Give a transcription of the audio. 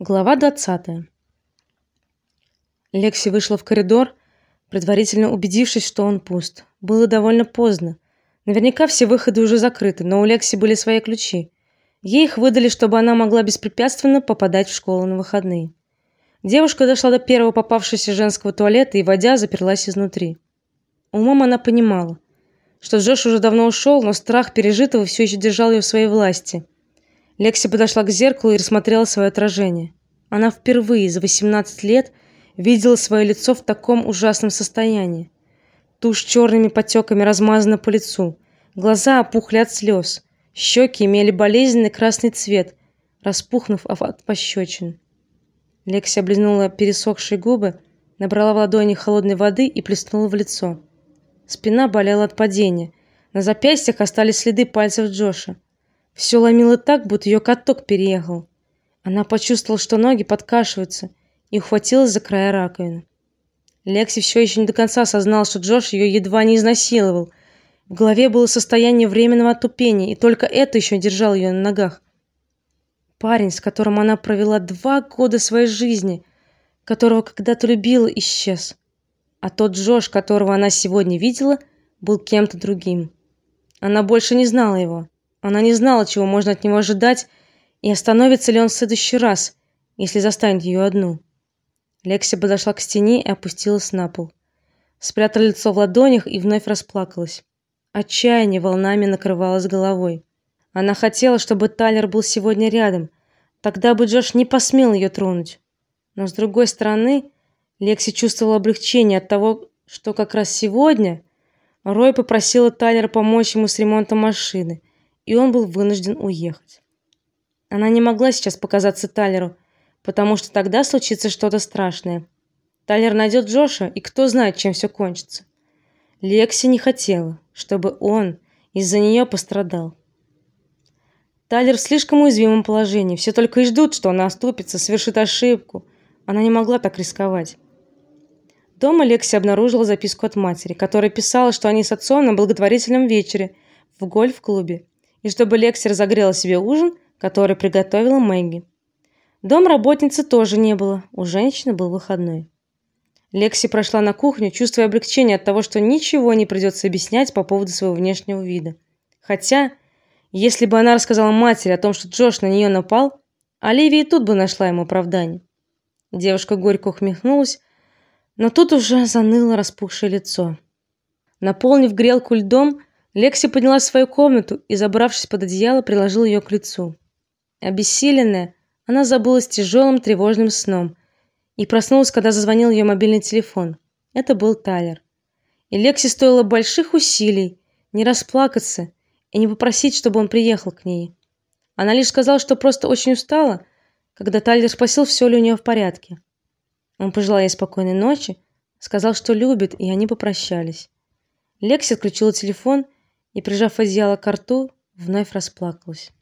Глава 20. Лекси вышла в коридор, предварительно убедившись, что он пуст. Было довольно поздно. Наверняка все выходы уже закрыты, но у Лекси были свои ключи. Ей их выдали, чтобы она могла беспрепятственно попадать в школу на выходные. Девушка дошла до первого попавшегося женского туалета и, войдя, заперлась изнутри. Умом она понимала, что Джош уже давно ушел, но страх пережитого все еще держал ее в своей власти. Лекси подошла к зеркалу и рассмотрела свое отражение. Она впервые за 18 лет видела свое лицо в таком ужасном состоянии. Тушь черными потеками размазана по лицу, глаза опухли от слез, щеки имели болезненный красный цвет, распухнув от пощечин. Лекси облизнула пересохшие губы, набрала в ладони холодной воды и плеснула в лицо. Спина болела от падения. На запястьях остались следы пальцев Джоша. Все ломило так, будто ее каток переехал. Она почувствовала, что ноги подкашиваются, и ухватилась за края раковины. Лекси все еще не до конца осознал, что Джош ее едва не изнасиловал. В голове было состояние временного отупения, и только это еще держало ее на ногах. Парень, с которым она провела два года своей жизни, которого когда-то любила, исчез. А тот Джош, которого она сегодня видела, был кем-то другим. Она больше не знала его. Она не знала, чего можно от него ожидать, и остановится ли он в следующий раз, если застанет ее одну. Лекси подошла к стене и опустилась на пол. Спрятала лицо в ладонях и вновь расплакалась. Отчаяние волнами накрывало с головой. Она хотела, чтобы Тайлер был сегодня рядом. Тогда бы Джош не посмел ее тронуть. Но с другой стороны, Лекси чувствовала облегчение от того, что как раз сегодня Рой попросила Тайлера помочь ему с ремонтом машины и он был вынужден уехать. Она не могла сейчас показаться Тайлеру, потому что тогда случится что-то страшное. Тайлер найдет Джоша, и кто знает, чем все кончится. Лекси не хотела, чтобы он из-за нее пострадал. Тайлер в слишком уязвимом положении, все только и ждут, что она оступится, совершит ошибку. Она не могла так рисковать. Дома Лекси обнаружила записку от матери, которая писала, что они с отцом на благотворительном вечере в гольф-клубе и чтобы Лекси разогрела себе ужин, который приготовила Мэгги. Дом работницы тоже не было, у женщины был выходной. Лекси прошла на кухню, чувствуя облегчение от того, что ничего не придется объяснять по поводу своего внешнего вида. Хотя, если бы она рассказала матери о том, что Джош на нее напал, Оливия тут бы нашла ему оправдание. Девушка горько ухмыльнулась, но тут уже заныло распухшее лицо. Наполнив грелку льдом, Лекси поднялась в свою комнату и, забравшись под одеяло, приложила ее к лицу. Обессиленная, она забылась тяжелым тревожным сном и проснулась, когда зазвонил ее мобильный телефон. Это был Тайлер. И Лекси стоило больших усилий не расплакаться и не попросить, чтобы он приехал к ней. Она лишь сказала, что просто очень устала, когда Тайлер спросил, все ли у нее в порядке. Он пожелал ей спокойной ночи, сказал, что любит, и они попрощались. Лекси отключила телефон и, прижав одеяло к рту, вновь расплакалась.